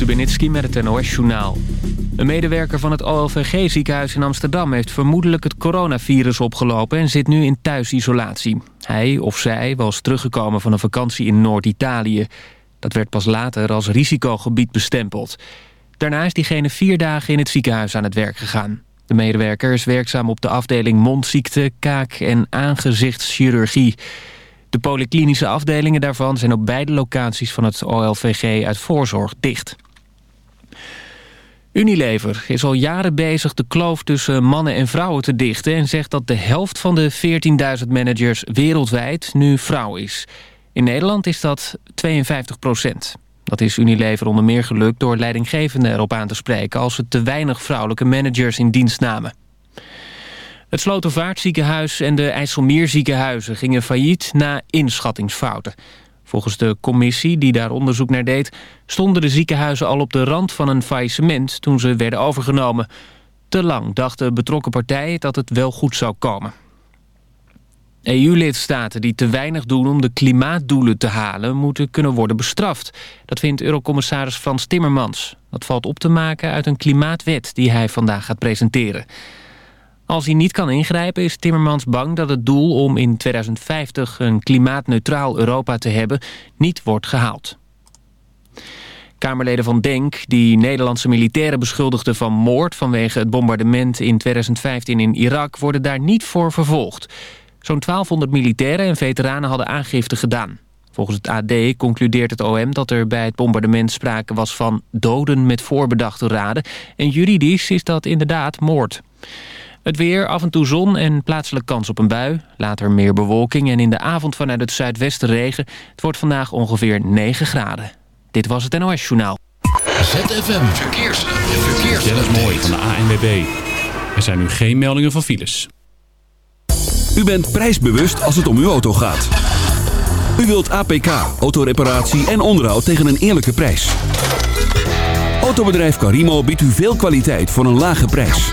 Stubenitski met het NOS-journaal. Een medewerker van het OLVG-ziekenhuis in Amsterdam... heeft vermoedelijk het coronavirus opgelopen en zit nu in thuisisolatie. Hij of zij was teruggekomen van een vakantie in Noord-Italië. Dat werd pas later als risicogebied bestempeld. Daarna is diegene vier dagen in het ziekenhuis aan het werk gegaan. De medewerker is werkzaam op de afdeling mondziekte, kaak- en aangezichtschirurgie... De polyklinische afdelingen daarvan zijn op beide locaties van het OLVG uit voorzorg dicht. Unilever is al jaren bezig de kloof tussen mannen en vrouwen te dichten... en zegt dat de helft van de 14.000 managers wereldwijd nu vrouw is. In Nederland is dat 52 procent. Dat is Unilever onder meer gelukt door leidinggevenden erop aan te spreken... als ze te weinig vrouwelijke managers in dienst namen. Het Slotervaartziekenhuis en de IJsselmeerziekenhuizen gingen failliet na inschattingsfouten. Volgens de commissie die daar onderzoek naar deed... stonden de ziekenhuizen al op de rand van een faillissement toen ze werden overgenomen. Te lang dachten betrokken partijen dat het wel goed zou komen. EU-lidstaten die te weinig doen om de klimaatdoelen te halen... moeten kunnen worden bestraft. Dat vindt Eurocommissaris Frans Timmermans. Dat valt op te maken uit een klimaatwet die hij vandaag gaat presenteren. Als hij niet kan ingrijpen is Timmermans bang dat het doel om in 2050 een klimaatneutraal Europa te hebben niet wordt gehaald. Kamerleden van DENK, die Nederlandse militairen beschuldigden van moord vanwege het bombardement in 2015 in Irak, worden daar niet voor vervolgd. Zo'n 1200 militairen en veteranen hadden aangifte gedaan. Volgens het AD concludeert het OM dat er bij het bombardement sprake was van doden met voorbedachte raden. En juridisch is dat inderdaad moord. Het weer, af en toe zon en plaatselijk kans op een bui. Later meer bewolking en in de avond vanuit het zuidwesten regen. Het wordt vandaag ongeveer 9 graden. Dit was het NOS Journaal. ZFM Verkeers. Verkeers. Dennis Mooi van de ANWB. Er zijn nu geen meldingen van files. U bent prijsbewust als het om uw auto gaat. U wilt APK, autoreparatie en onderhoud tegen een eerlijke prijs. Autobedrijf Carimo biedt u veel kwaliteit voor een lage prijs.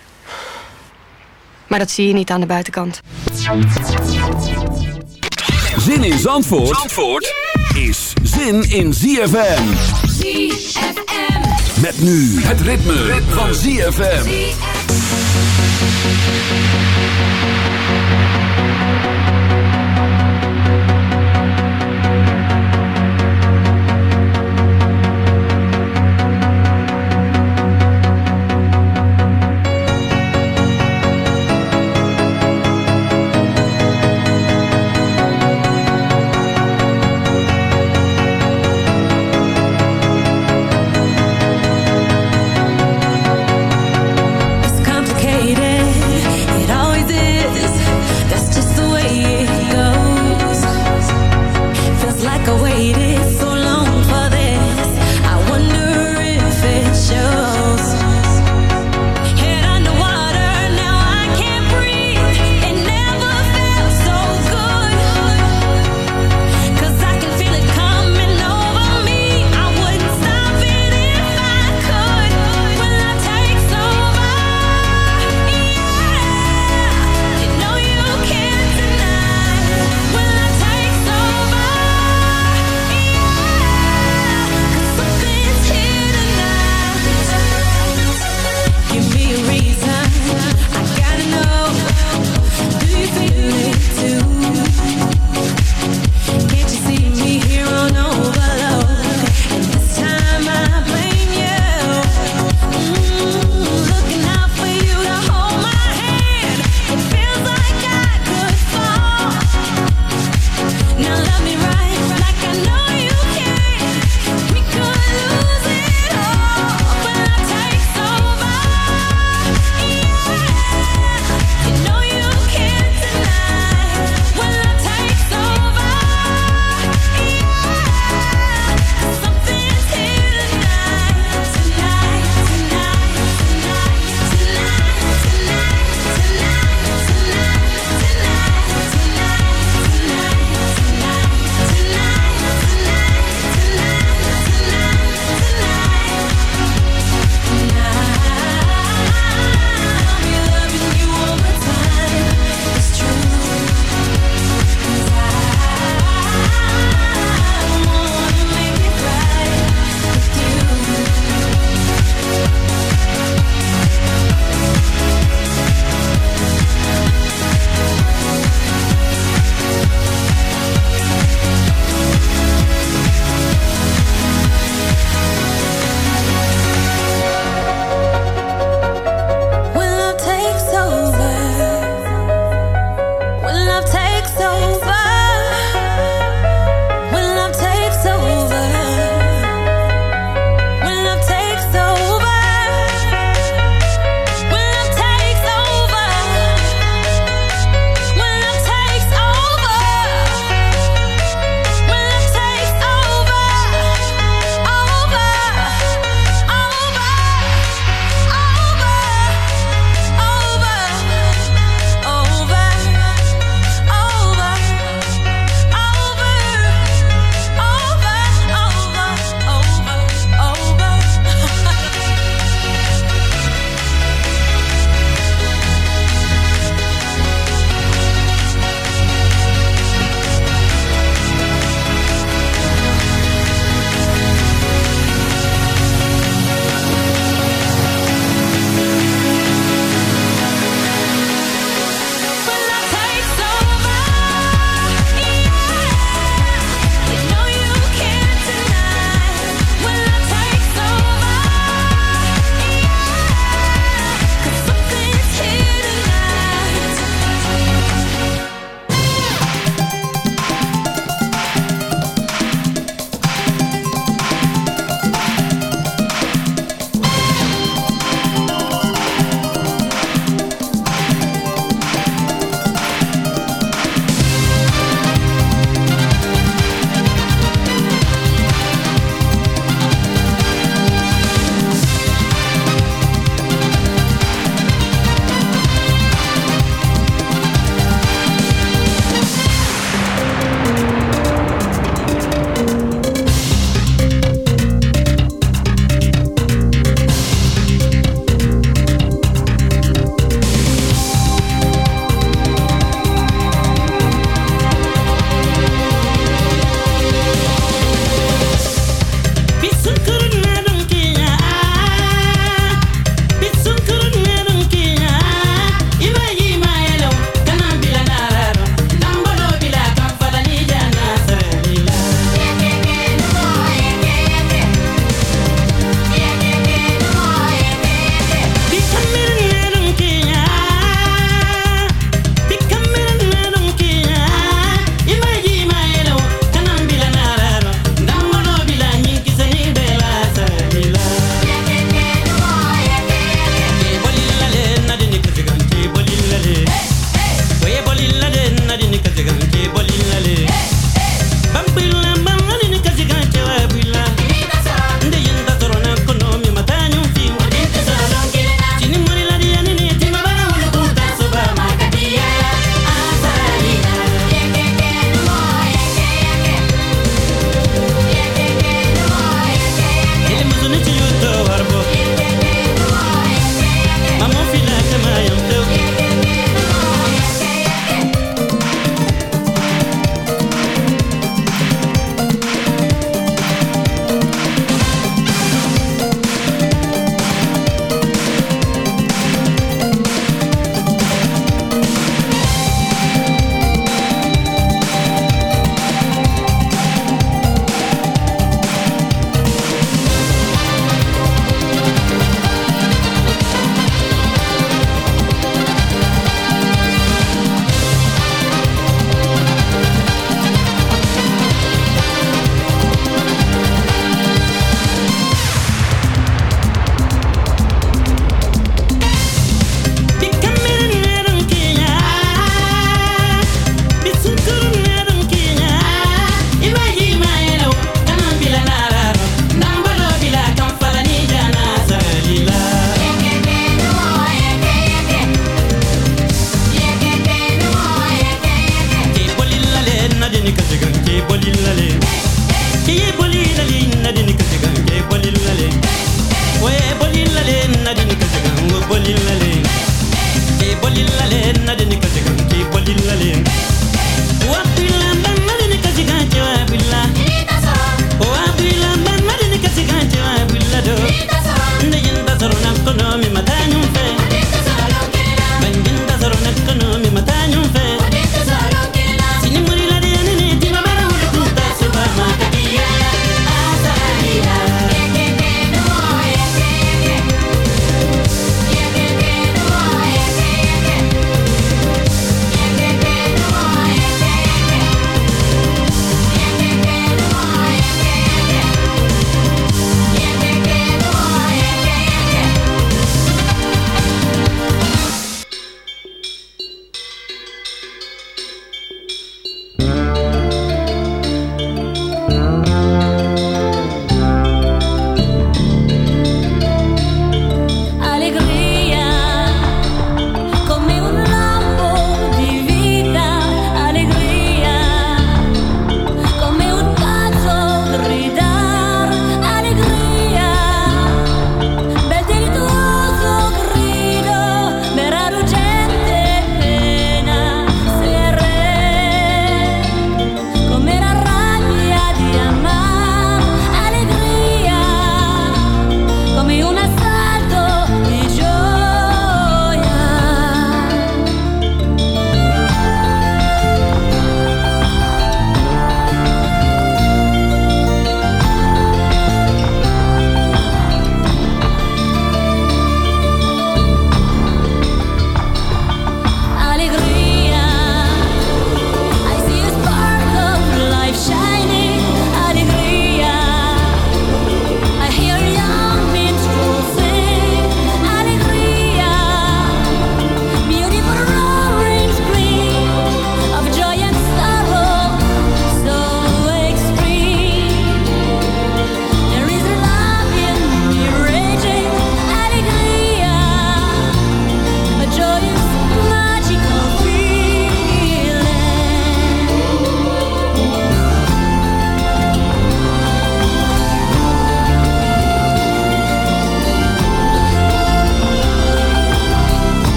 Maar dat zie je niet aan de buitenkant. Zin in Zandvoort, Zandvoort is zin in ZFM. ZFM. Met nu het ritme, van ZFM. It's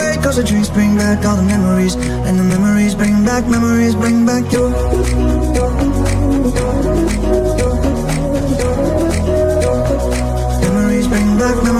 away Cause the dreams bring back all the memories. And the memories bring back, memories bring back you Memories bring back memories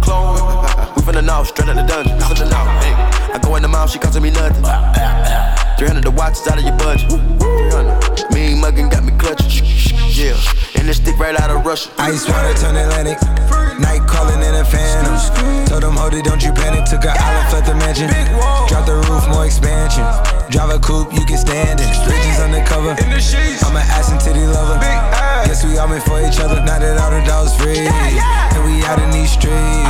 Clone. We finna know, straight out the dungeon. Finna know, hey. I go in the mouth, she costing me nothing. 300 the watch is out of your budget. 300. Mean muggin' got me clutching. Yeah, and this stick right out of Russia. Ice water turn Atlantic. Night calling in a phantom. Told them, hold it, don't you panic. Took a island, left the mansion. Drop the roof, more expansion. Drive a coupe, you can stand it. Bridges undercover. I'm an ass and titty lover. Guess we all meant for each other. Now that all the dogs free. And we out in these streets.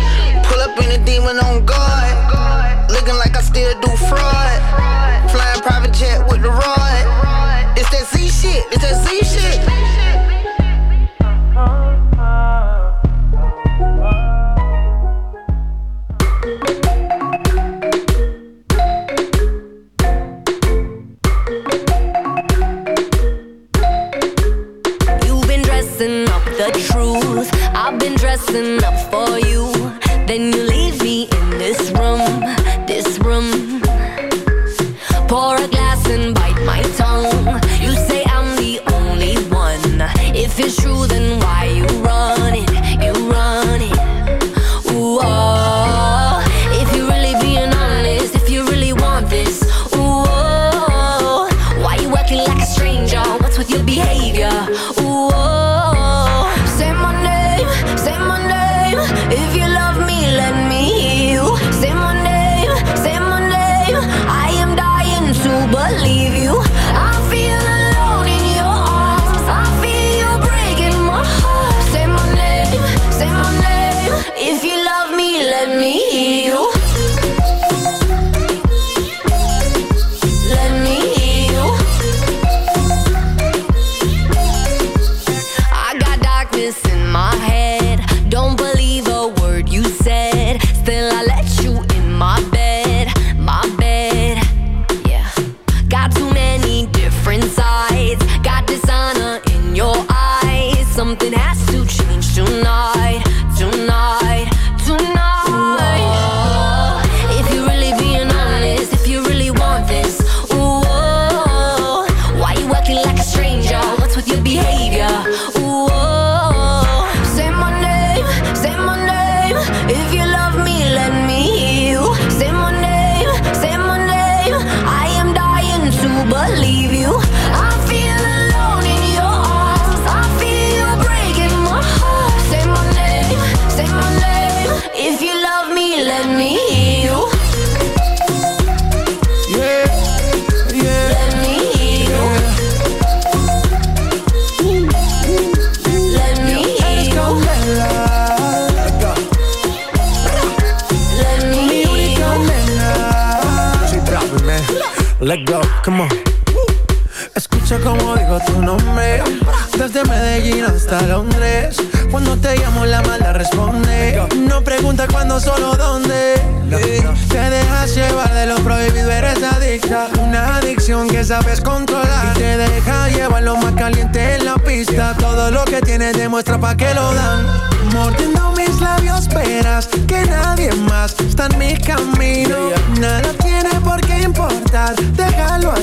Demon on guard. Looking like I still do fraud. Flying private jet with the rod. It's that Z shit, it's that Z shit. You've been dressing up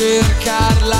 Cercarla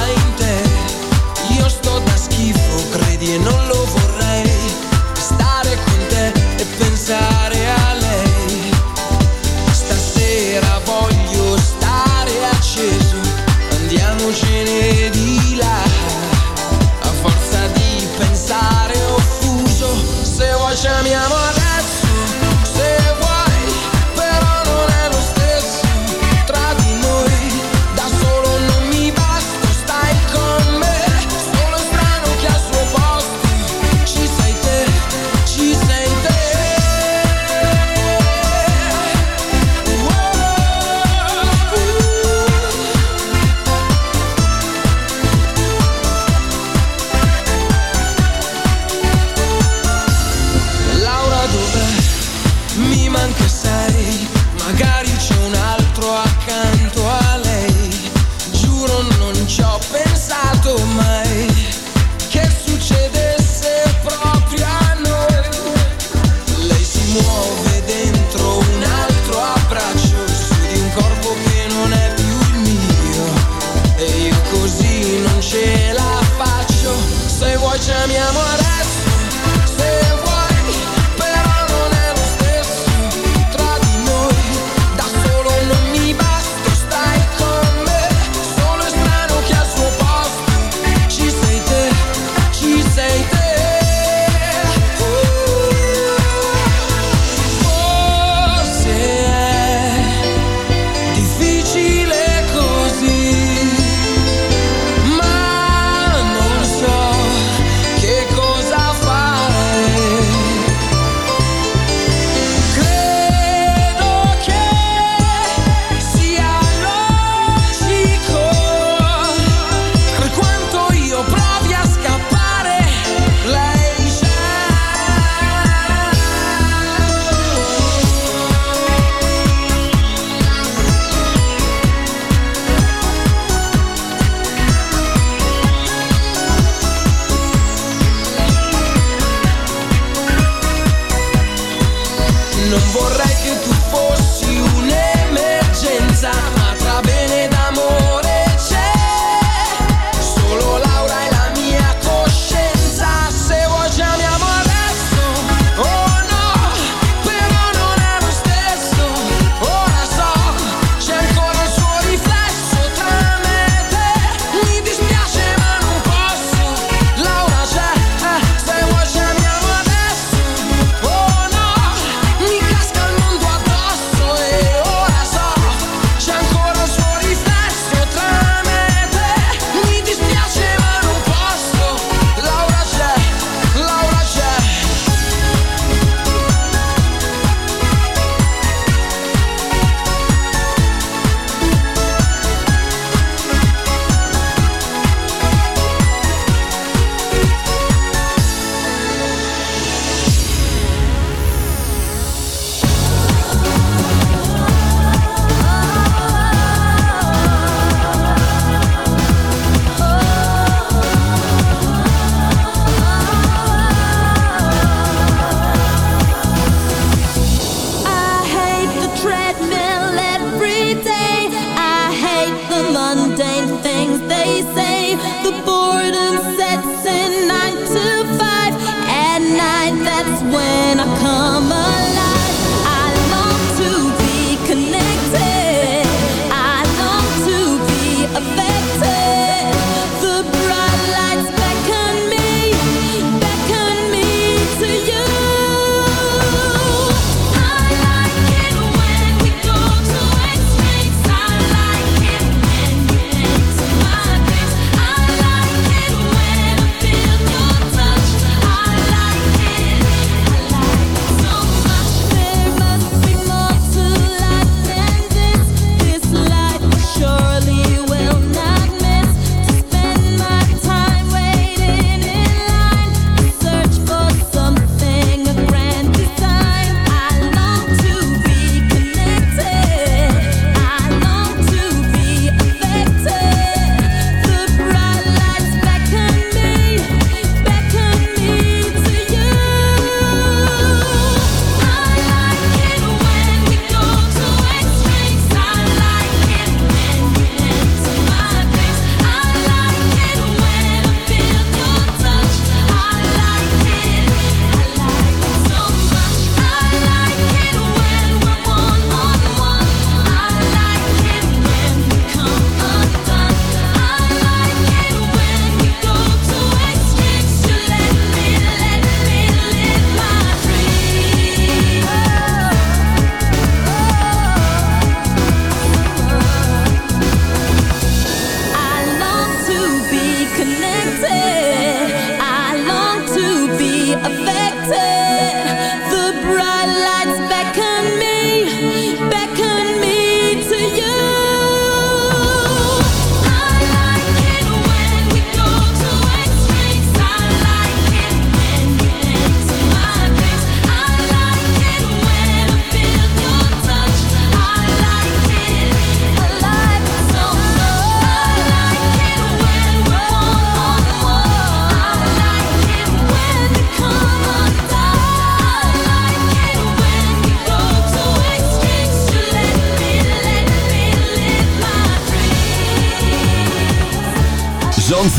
mundane things they say. The boredom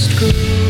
Just go.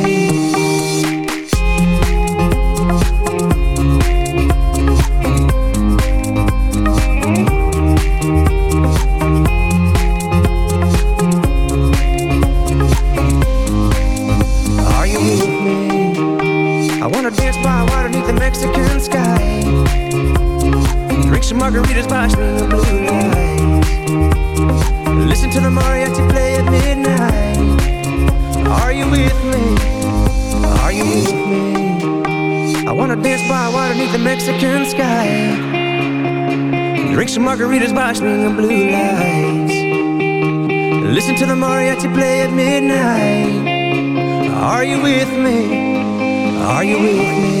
Margaritas by swinging blue lights. Listen to the mariachi play at midnight. Are you with me? Are you with me? I wanna dance by water beneath the Mexican sky. Drink some margaritas by swinging blue lights. Listen to the mariachi play at midnight. Are you with me? Are you with me?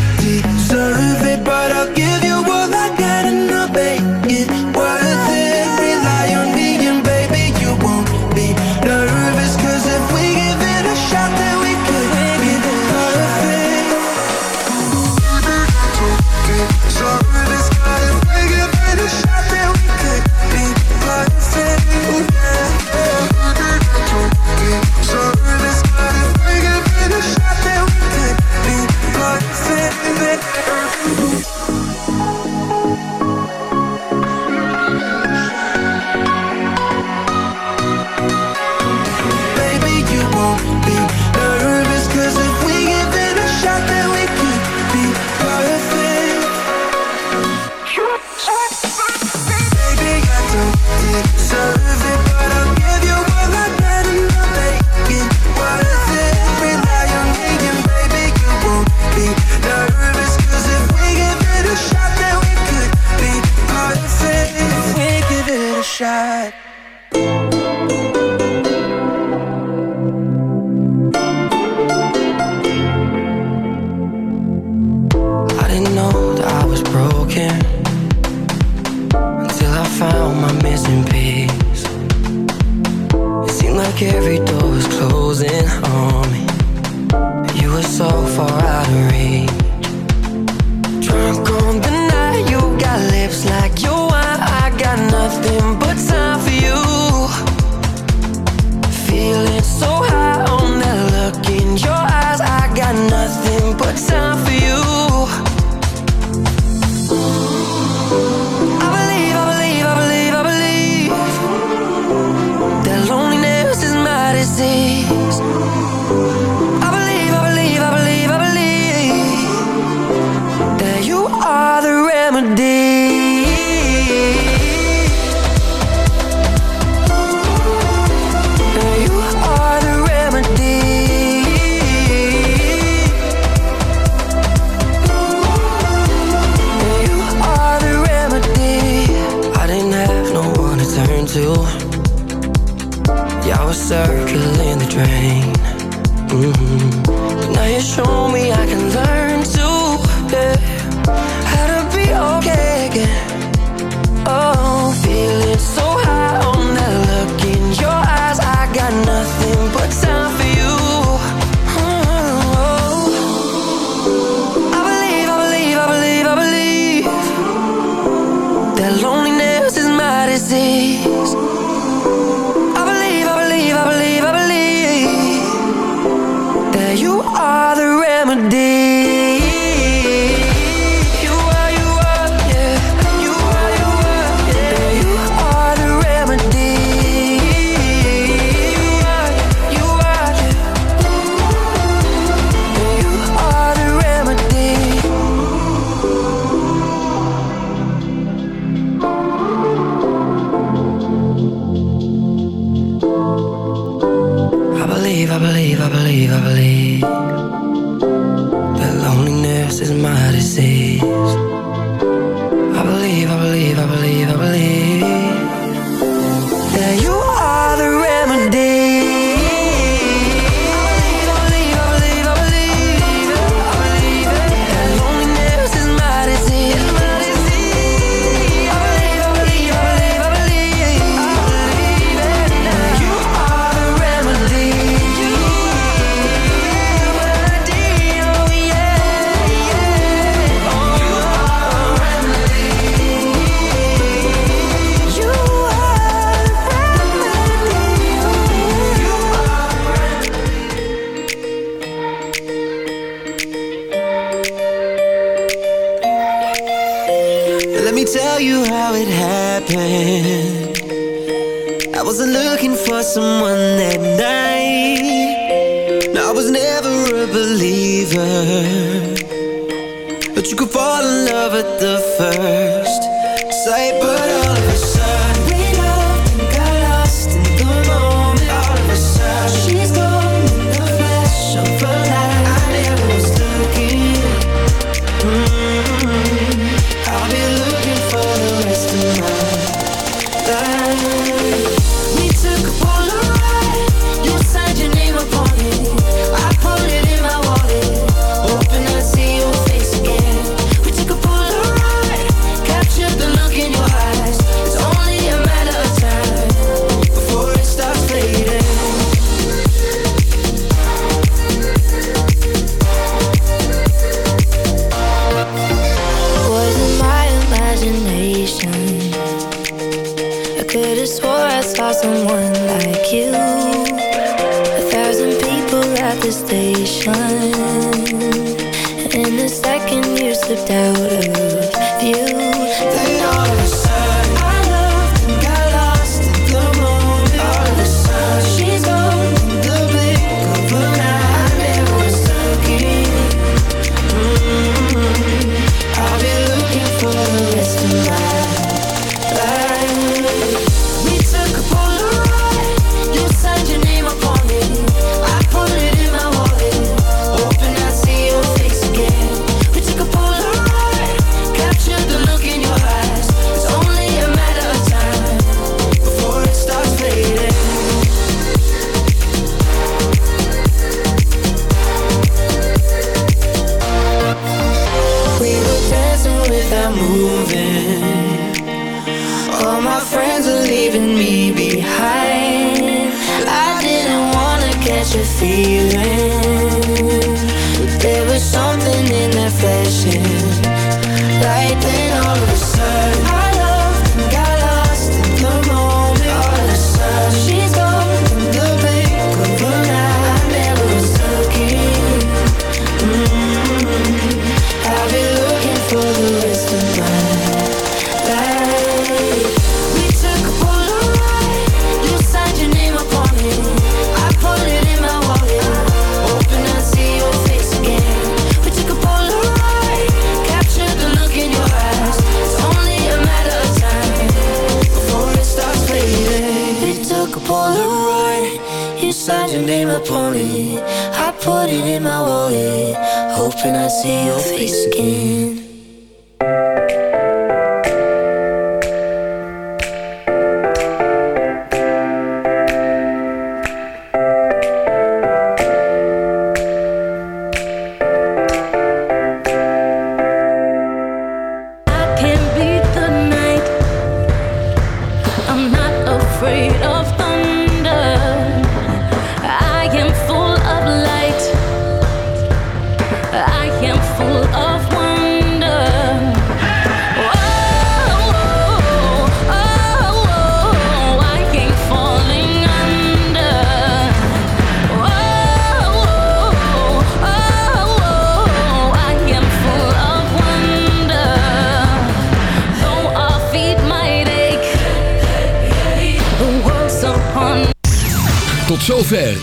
name a pony. I put it in my wallet, hoping I see your face again.